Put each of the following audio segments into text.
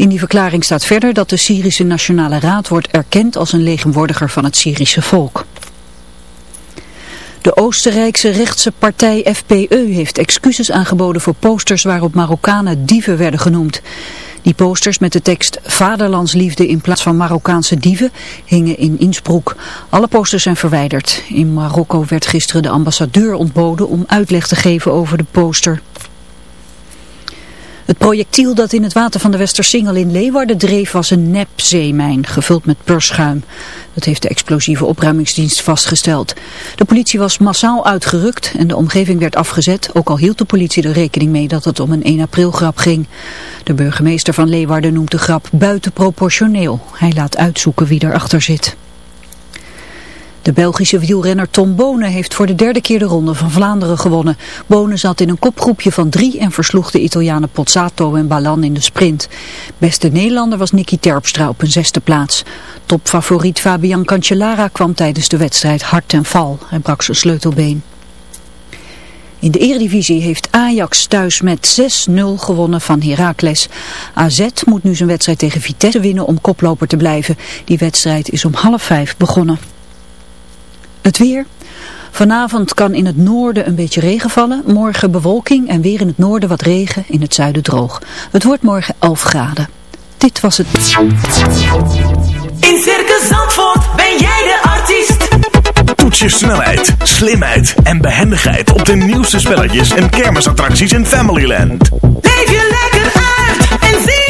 In die verklaring staat verder dat de Syrische Nationale Raad wordt erkend als een legenwordiger van het Syrische volk. De Oostenrijkse rechtse partij FPE heeft excuses aangeboden voor posters waarop Marokkanen dieven werden genoemd. Die posters met de tekst Vaderlandsliefde in plaats van Marokkaanse dieven hingen in Innsbruck. Alle posters zijn verwijderd. In Marokko werd gisteren de ambassadeur ontboden om uitleg te geven over de poster. Het projectiel dat in het water van de Westersingel in Leeuwarden dreef was een nepzeemijn, gevuld met purschuim. Dat heeft de explosieve opruimingsdienst vastgesteld. De politie was massaal uitgerukt en de omgeving werd afgezet, ook al hield de politie er rekening mee dat het om een 1 april grap ging. De burgemeester van Leeuwarden noemt de grap buitenproportioneel. Hij laat uitzoeken wie erachter zit. De Belgische wielrenner Tom Bonen heeft voor de derde keer de Ronde van Vlaanderen gewonnen. Bonen zat in een kopgroepje van drie en versloeg de Italianen Pozzato en Balan in de sprint. Beste Nederlander was Nicky Terpstra op een zesde plaats. Topfavoriet Fabian Cancellara kwam tijdens de wedstrijd hard ten val. Hij brak zijn sleutelbeen. In de eredivisie heeft Ajax thuis met 6-0 gewonnen van Heracles. AZ moet nu zijn wedstrijd tegen Vitesse winnen om koploper te blijven. Die wedstrijd is om half vijf begonnen. Het weer. Vanavond kan in het noorden een beetje regen vallen. Morgen bewolking en weer in het noorden wat regen, in het zuiden droog. Het wordt morgen 11 graden. Dit was het. In Circus Zandvoort ben jij de artiest. Toets je snelheid, slimheid en behendigheid op de nieuwste spelletjes en kermisattracties in Familyland. Leef je lekker uit en zie.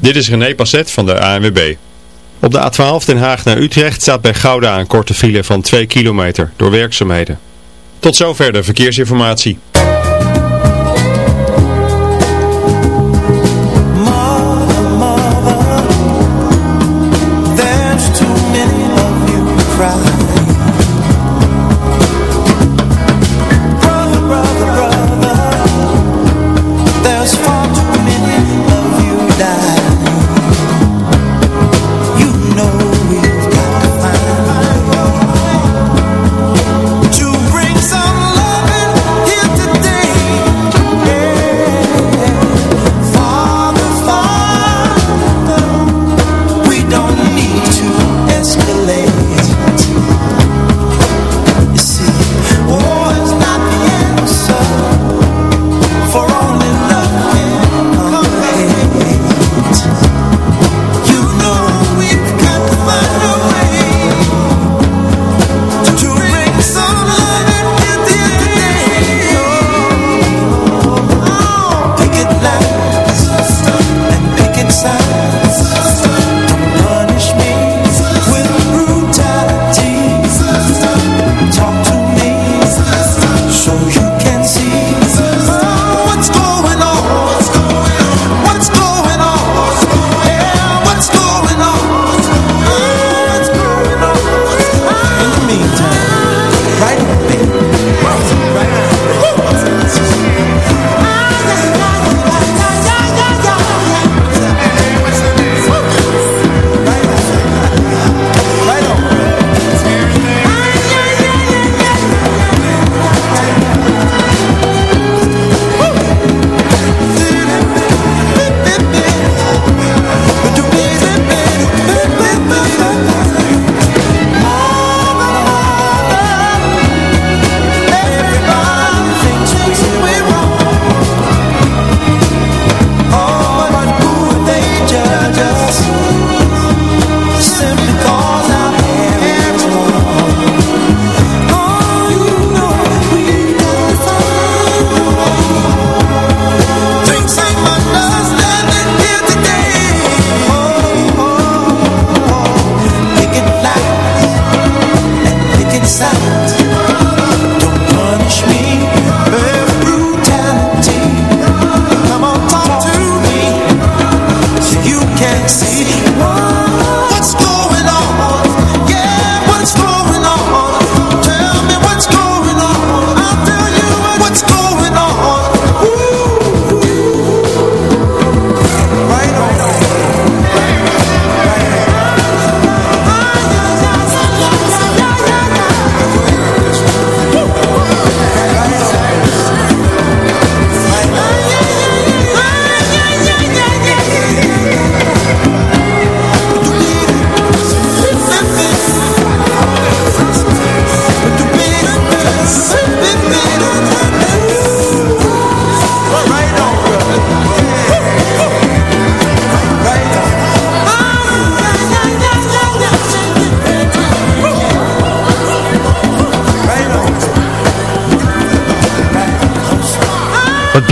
Dit is René Passet van de ANWB. Op de A12 Den Haag naar Utrecht staat bij Gouda een korte file van 2 kilometer door werkzaamheden. Tot zover de verkeersinformatie.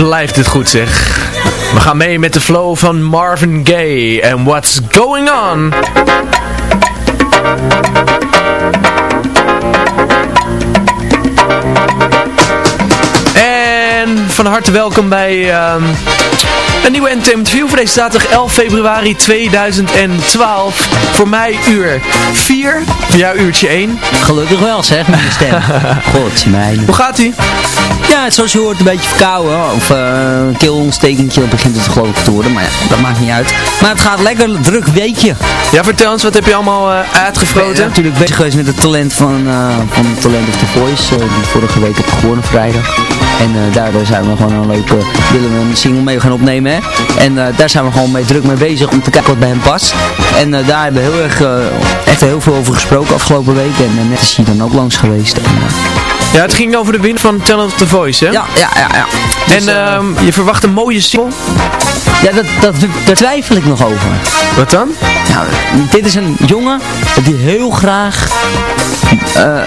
Blijft dit goed zeg. We gaan mee met de flow van Marvin Gaye en What's Going On. En van harte welkom bij ehm, een nieuwe Entertainment View voor deze zaterdag 11 februari 2012. Voor mij uur 4, voor jou uurtje 1. Gelukkig wel zeg, met je stem. God, mijn. Hoe gaat ie? Ja, zoals je hoort een beetje verkouden. Of eh, een keelontstekentje begint het geloof ik te worden. Maar ja, dat maakt niet uit. Maar het gaat lekker druk weekje. Ja, vertel eens, wat heb je allemaal eh Ik ben uitgefroten? natuurlijk bezig geweest met het talent van, eh van Talent of the Voice. eh, die vorige week heb gewonnen vrijdag. En eh, daardoor zijn we gewoon een leuke, willen we een single mee gaan opnemen. Hè? En eh, daar zijn we gewoon mee druk mee bezig om te kijken wat bij hem past. En eh, daar hebben we heel erg, eh, echt heel veel over gesproken afgelopen week. En eh, net is hij dan ook langs geweest. En, eh, Ja, het ging over de win van Talent of the Voice, hè? ja, ja, ja, ja. Dus, En eh, ehm, je verwacht een mooie single. ja, dat, dat, daar twijfel ik nog over. Wat dan? Nou, dit is een jongen die heel graag eh,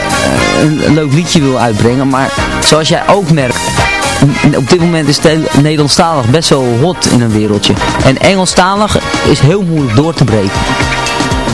een, leuk liedje wil uitbrengen. Maar zoals jij ook merkt, op dit moment is Nederlandstalig best wel hot in een wereldje. En Engelstalig is heel moeilijk door te breken.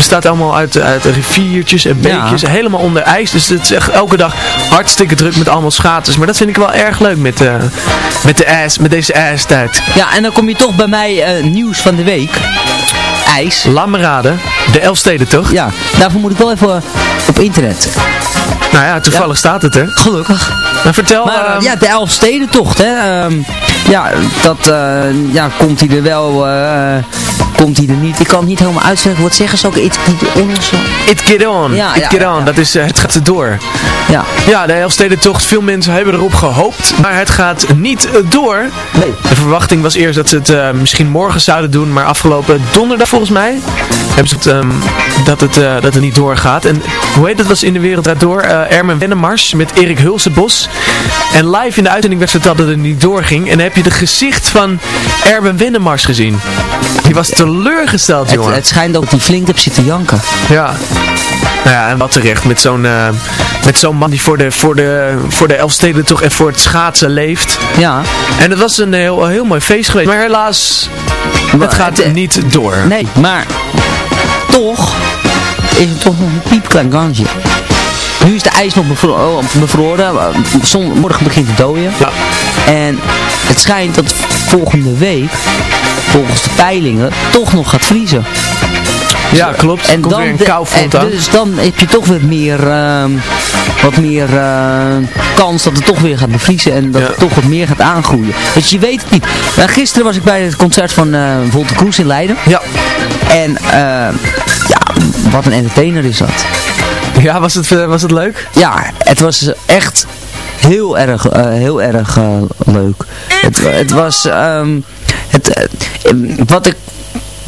bestaat allemaal uit, uit riviertjes en Ja. beekjes. Helemaal onder ijs. Dus het is echt elke dag hartstikke druk met allemaal schaters. Maar dat vind ik wel erg leuk met, eh, met, de ijs, met deze ijstijd. Ja, en dan kom je toch bij mij eh, nieuws van de week. IJs. Laat me raden. De Elfstedentocht. Ja, daarvoor moet ik wel even op internet. Nou ja, toevallig staat het er. Gelukkig. Maar vertel... Maar eh, ehm, ja, de Elfstedentocht, hè. ehm, ja, dat eh, ja, komt hij er wel, eh, komt hij er niet. Ik kan het niet helemaal uitleggen. Wat zeggen ze ook? It, Engels? It Get On. Ja, It ja, Get On. ja. Dat is, eh, het gaat erdoor. Ja. Ja, de Elfstedentocht. Veel mensen hebben erop gehoopt. Maar het gaat niet door. Nee. De verwachting was eerst dat ze het misschien morgen zouden doen. Maar afgelopen donderdag volgens mij. Hebben ze het, ehm, dat, het, dat het niet doorgaat. En hoe heet het was in de wereld gaat Eh Ermen Wennemars met Erik Hulsenbos. En live in de uitzending werd verteld dat het niet doorging. En dan heb je de gezicht van Erben Wennemars gezien. Die was teleurgesteld, Het, jongen. het schijnt ook dat hij flink heeft zitten janken. Ja. Nou ja, en wat terecht met zo'n eh, met zo'n man die voor de, voor de, voor de Elfsteden toch en voor het schaatsen leeft. Ja. En het was een heel, heel mooi feest geweest. Maar helaas, het gaat het- niet door. Nee, maar toch is het toch nog een piepklein kansje. Nu is de ijs nog bevro oh, bevroren. eh, Zon, morgen begint het dooien. Ja. En het schijnt dat volgende week, volgens de peilingen, toch nog gaat vriezen. Ja, klopt. En komt weer een de- koufront en aan. Dus dan heb je toch weer meer, ehm, wat meer eh, kans dat het toch weer gaat bevriezen en dat Ja. het toch wat meer gaat aangroeien. Dus je weet het niet. Nou, gisteren was ik bij het concert van eh Volte Kroes in Leiden. Ja. En eh, ja, wat een entertainer is dat. Ja, was het, eh, was het leuk? Ja, het was echt heel erg, eh, heel erg eh, leuk. Het, het was, ehm, het, wat ik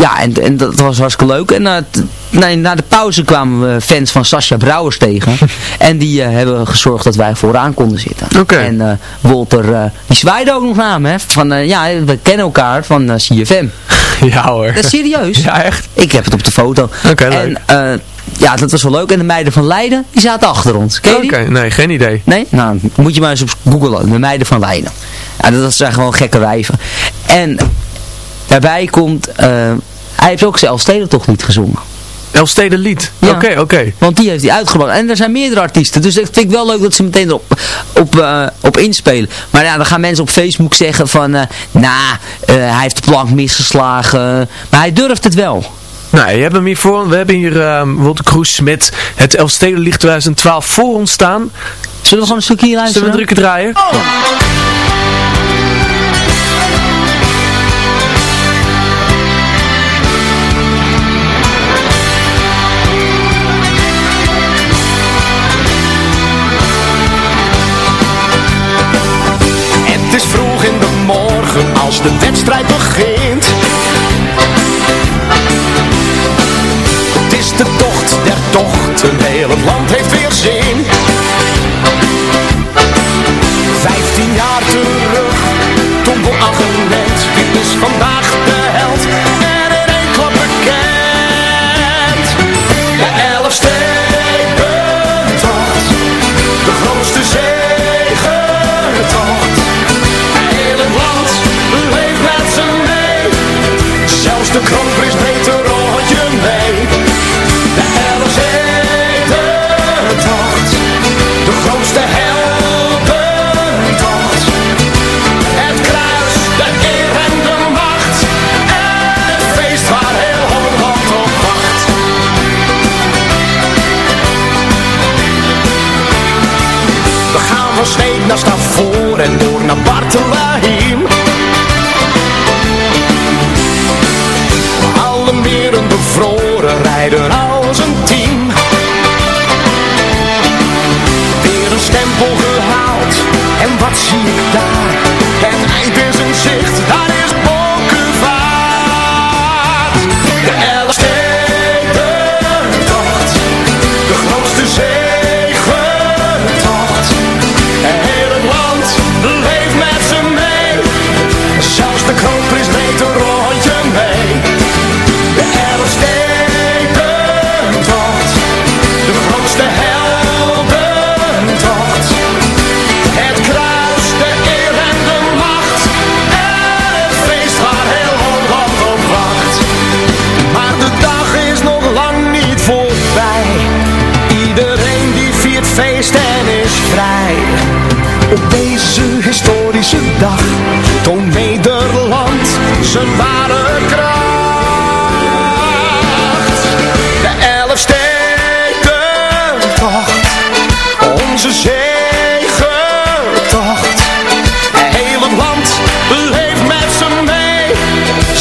ja, en, en dat was hartstikke leuk. En na, t- na, na de pauze kwamen we fans van Sascha Brouwers tegen. en die eh, hebben gezorgd dat wij vooraan konden zitten. En eh, Walter, eh, die zwaaide ook nog naar me. Hè, van, eh, ja, we kennen elkaar van eh, CFM. Ja hoor. Dat is serieus. Ja, echt? Ik heb het op de foto. Oké, leuk. En eh, ja, dat was wel leuk. En de meiden van Leiden, die zaten achter ons. Oké, nee, geen idee. Nee? Nou, moet je maar eens op googlen. De meiden van Leiden. Ja, dat zijn gewoon gekke wijven. En daarbij komt... hij heeft ook zelf toch niet gezongen. Elfstedenlied. Ja. Oké, oké. Want die heeft hij uitgebracht. En er zijn meerdere artiesten. Dus dat vind ik wel leuk dat ze meteen erop op, eh, op inspelen. Maar ja, dan gaan mensen op Facebook zeggen van... eh nou, hij heeft de plank misgeslagen. Maar hij durft het wel. Nou, je hebt hem hier voor, we hebben hier uh, Walter Kroes met het Elfstedenlied 2012 voor ons staan. Zullen we gewoon een stukje hier Zullen luisteren? we drukken draaien? Het als de wedstrijd begint. Het is de tocht der tochten, heel het land heeft weer zin. Vijftien jaar terug, toen won Agent, dit is vandaag de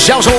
Zelfs onze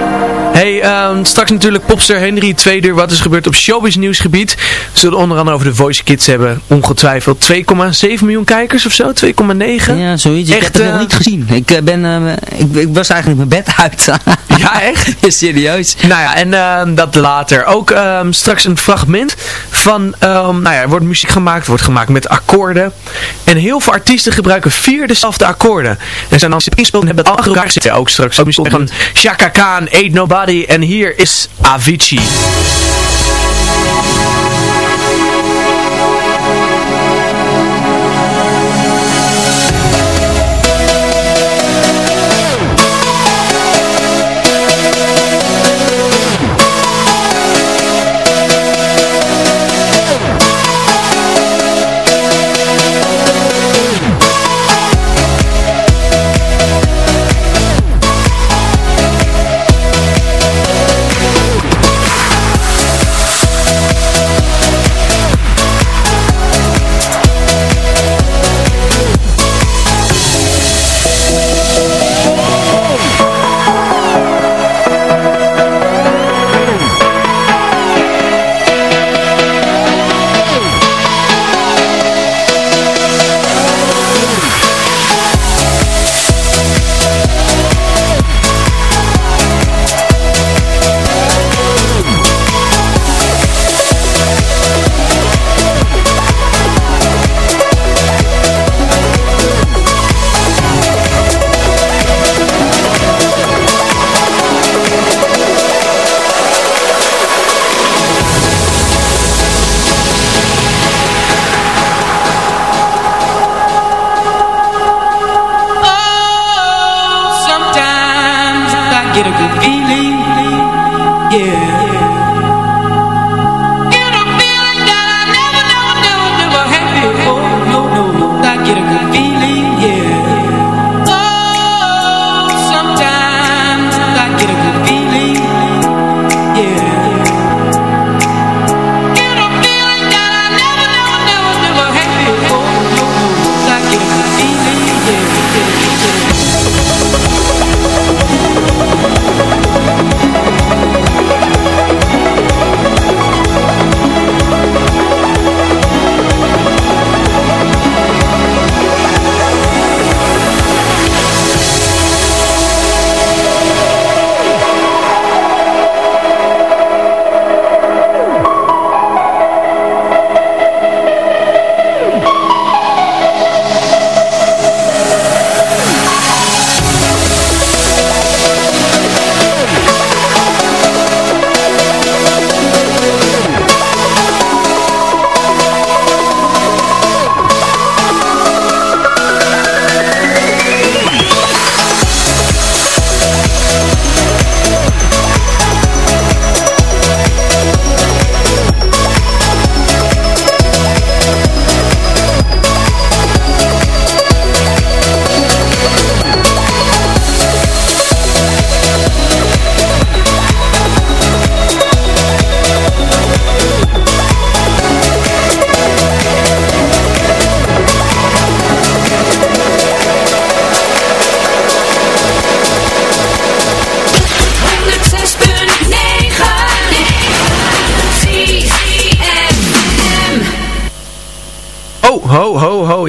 Hey, ehm, straks natuurlijk popster Henry Tweeder. Wat is gebeurd op showbiz nieuwsgebied? We zullen onder andere over de Voice Kids hebben. Ongetwijfeld 2,7 miljoen kijkers of zo? 2,9? Ja, zoiets. Ik Echt, heb het nog eh, niet gezien. Ik, eh, ben, eh, ik, ik was eigenlijk mijn bed uit. Ja, echt? Ja, serieus. Nou ja, en ehm, dat later. Ook ehm, straks een fragment van, ehm, nou ja, er wordt muziek gemaakt, wordt gemaakt met akkoorden. En heel veel artiesten gebruiken vier dezelfde akkoorden. En zijn dan ingespeeld en hebben dat al achter elkaar zitten. Ook straks ook muziek van Chaka Khan, Ain't Nobody. En hier is Avicii.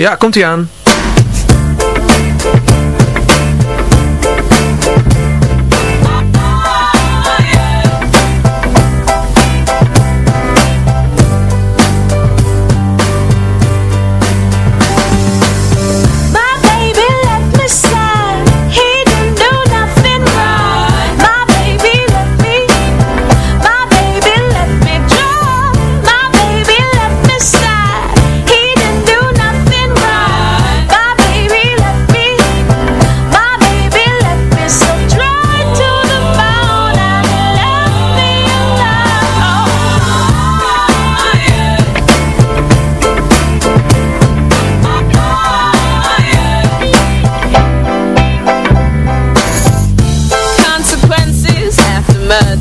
ja, komt hij aan.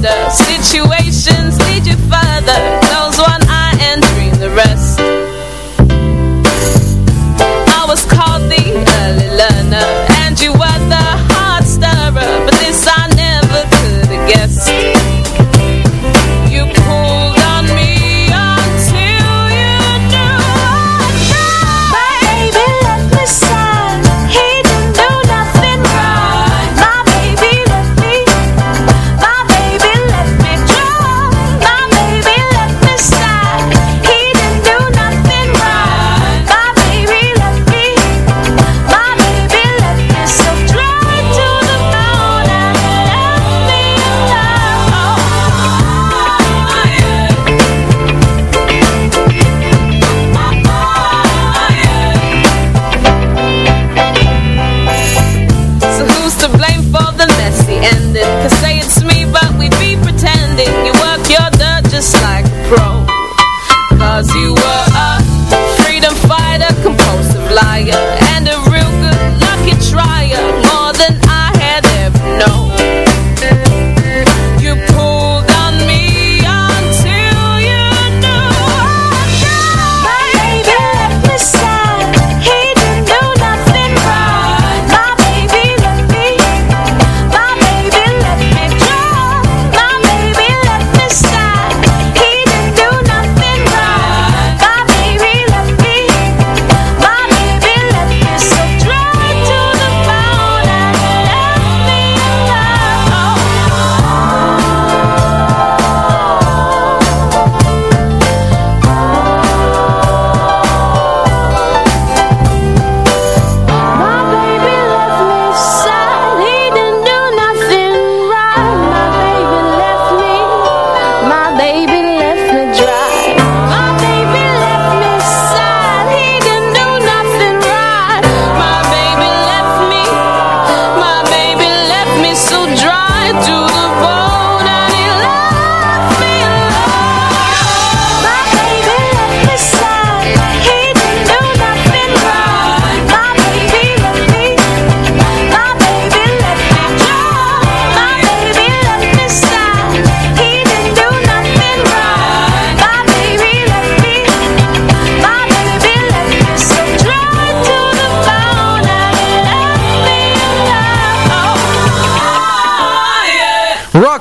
The Situations lead you further. Close one eye and dream the rest.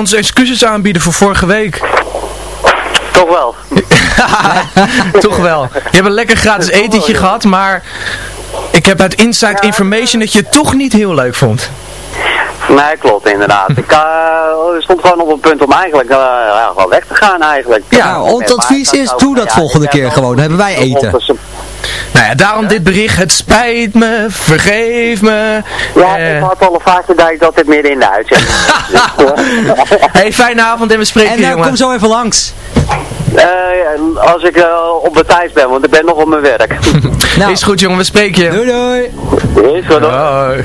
ons excuses aanbieden voor vorige week. Toch wel. Toch wel. Je hebt een lekker gratis etentje gehad, maar ik heb uit inside information dat je het toch niet heel leuk vond. Nee, klopt inderdaad. Ik uh, stond gewoon op een punt om eigenlijk uh, ja, gewoon weg te gaan eigenlijk. Ja, ons advies is, doe dat volgende keer gewoon. Dan hebben wij eten. Nou ja, daarom dit bericht. Het spijt me, vergeef me. Ja, eh. ik had al een vaak gedacht dat dit midden in de uitzending hey, fijne avond en we spreken En je, uh, jongen. kom zo even langs. Uh, als ik uh, op de tijd ben, want ik ben nog op mijn werk. nou. Is goed jongen, we spreken je. Doei doei. Is goed hoor.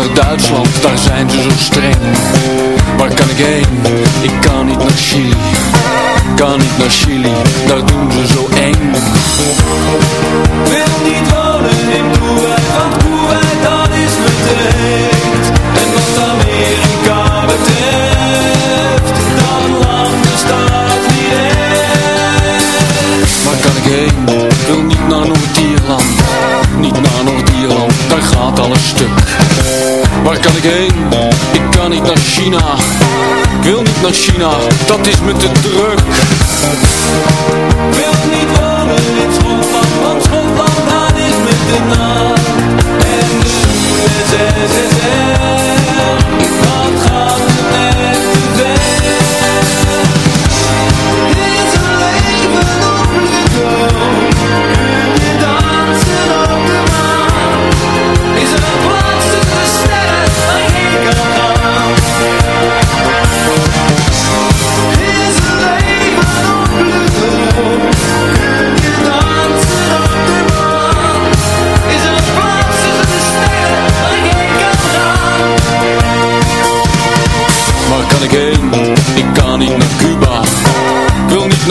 naar Duitsland, daar zijn ze zo streng. Waar kan ik heen? Ik kan niet naar Chili. Kan niet naar Chili, daar doen ze zo eng. Wil niet wonen in Kuwait, want Kuwait dat is meteen En wat Amerika betreft, dan landen staat niet echt. Waar kan ik heen? Wil niet naar Noord-Ierland. Niet naar Noord-Ierland, daar gaat alles stuk. Waar kan ik heen? Ik kan niet naar China. Ik wil niet naar China, dat is me te druk. Wil niet wonen in Schotland Want Schotland, daar is me te na. En de SSSR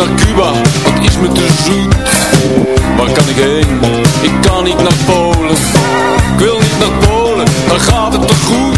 naar Cuba, dat is me te zoet. Waar kan ik heen? Ik kan niet naar Polen. Ik wil niet naar Polen, dan gaat het toch goed.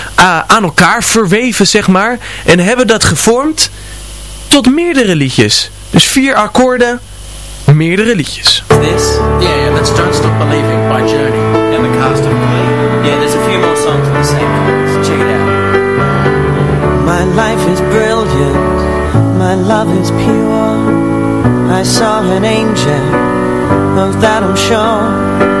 aan elkaar verweven, zeg maar. En hebben dat gevormd tot meerdere liedjes. Dus vier akkoorden, meerdere liedjes. This? Yeah, yeah, that's Don't Stop Believing by Journey. And the cast of Glee. Yeah, there's a few more songs with the same chords. Check it out. My life is brilliant, my love is pure. I saw an angel, of that I'm sure.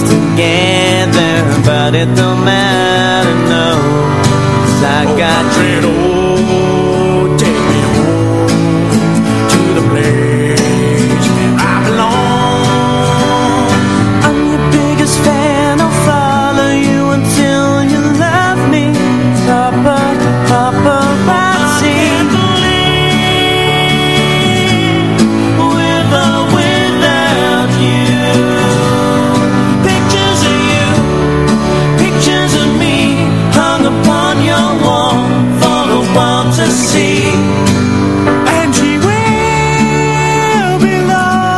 together, but it don't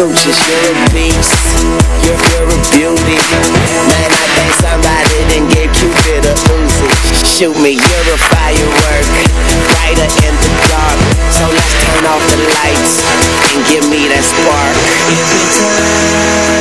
Smooches, you're a beast. You're, you're a beauty. Man, I think somebody didn't get Cupid a Uzi. Shoot me, you're a firework. Brighter in the dark. So let's turn off the lights and give me that spark. Every time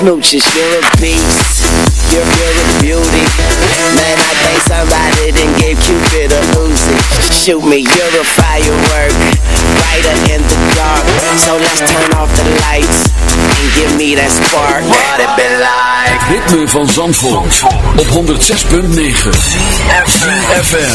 smooches, you're a beast. You're, you're a beauty. Man, I think somebody didn't give Cupid a Uzi Shoot me, you're a firework. Brighter in the dark. So let's turn off the lights And give me that spark. What it be like? Ritme van Zandvoort, Zandvoort. Op 106.9 FM. FM.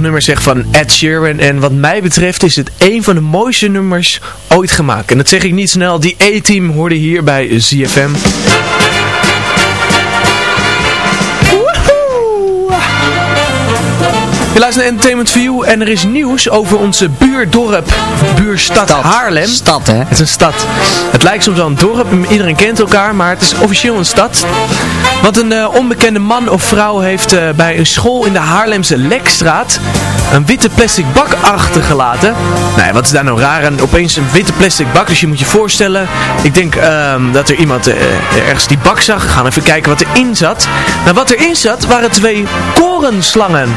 nummer zeg van Ed Sheeran. En wat mij betreft is het een van de mooiste nummers ooit gemaakt. En dat zeg ik niet snel. Die A-team hoorde hier bij ZFM. Je luistert naar Entertainment View en er is nieuws over onze buurdorp, buurstad Haarlem. Stad, hè? Het is een stad. Het lijkt soms wel een dorp, iedereen kent elkaar, maar het is officieel een stad. Want een eh, onbekende man of vrouw heeft eh, bij een school in de Haarlemse Lekstraat een witte plastic bak achtergelaten. Nou ja, wat is daar nou raar aan? Opeens een witte plastic bak, dus je moet je voorstellen. Ik denk ehm, dat er iemand eh, ergens die bak zag. We gaan even kijken wat erin zat. Nou, wat erin zat waren twee korenslangen.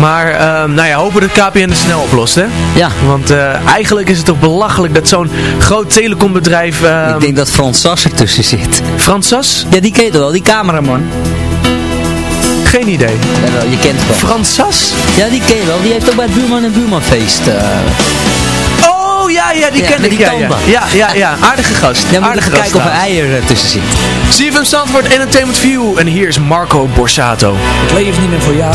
Maar, ehm, nou ja, hopen dat KPN het snel oplost, hè? Ja. Want eh, eigenlijk is het toch belachelijk dat zo'n groot telecombedrijf... ehm, Ik denk dat Frans Sas ertussen zit. Frans Sas? Ja, die ken je toch wel, die cameraman. Geen idee. Jawel, je kent hem wel. Frans Sas? Ja, die ken je wel. Die heeft ook bij het Buurman en Buurmanfeest. eh Oh, ja, ja, die Ja, ken ik. die Ja, ja. ja, ja, ja. Aardige gast. ja, moet Aardige kijken of er trouwens. eier eh, tussen zit. CFM Zandvoort Entertainment View. En hier is Marco Borsato. Ik leef niet meer voor jou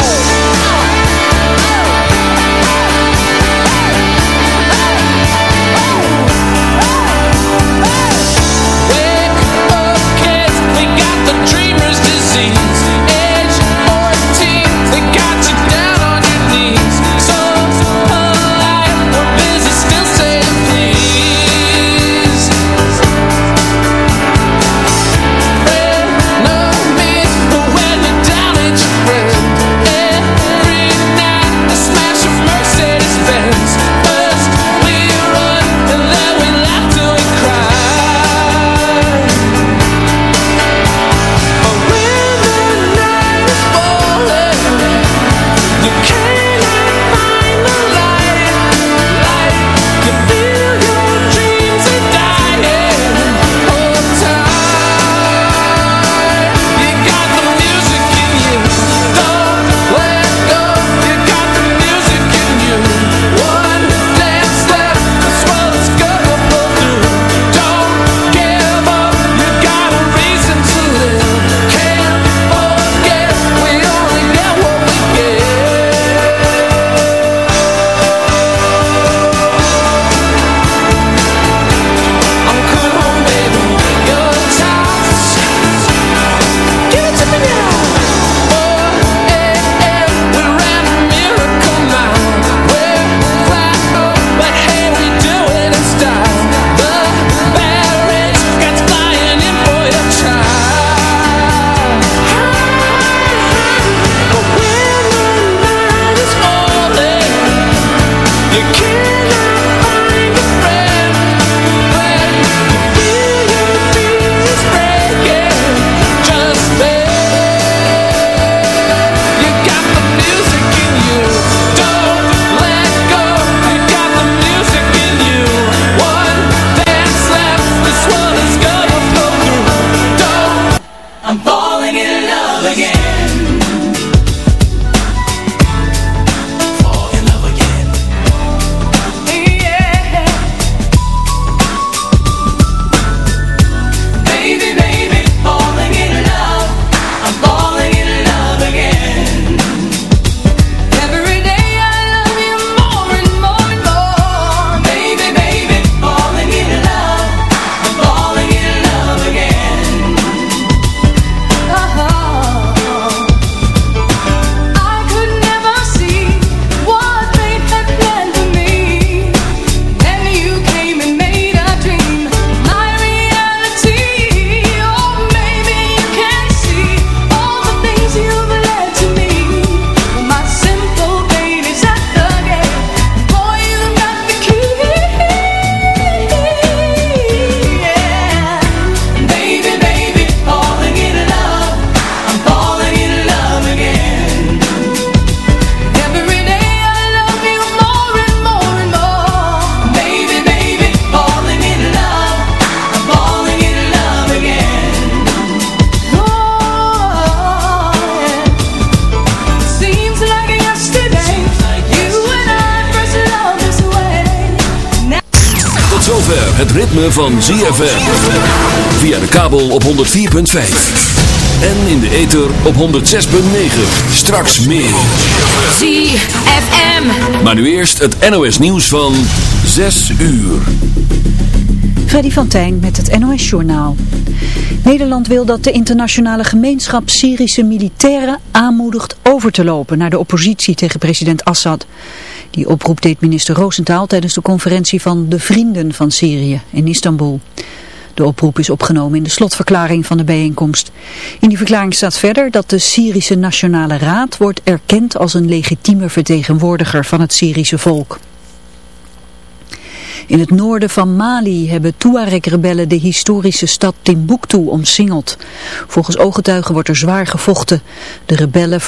Van ZFM. Via de kabel op 104.5. En in de ether op 106.9. Straks meer. ZFM. Maar nu eerst het NOS nieuws van 6 uur. Freddy van Tijn met het NOS-journaal. Nederland wil dat de internationale gemeenschap Syrische militairen aanmoedigt over te lopen naar de oppositie tegen president Assad. Die oproep deed minister Roosentaal tijdens de conferentie van de Vrienden van Syrië in Istanbul. De oproep is opgenomen in de slotverklaring van de bijeenkomst. In die verklaring staat verder dat de Syrische Nationale Raad wordt erkend als een legitieme vertegenwoordiger van het Syrische volk. In het noorden van Mali hebben Tuareg-rebellen de historische stad Timbuktu omsingeld. Volgens ooggetuigen wordt er zwaar gevochten. De rebellen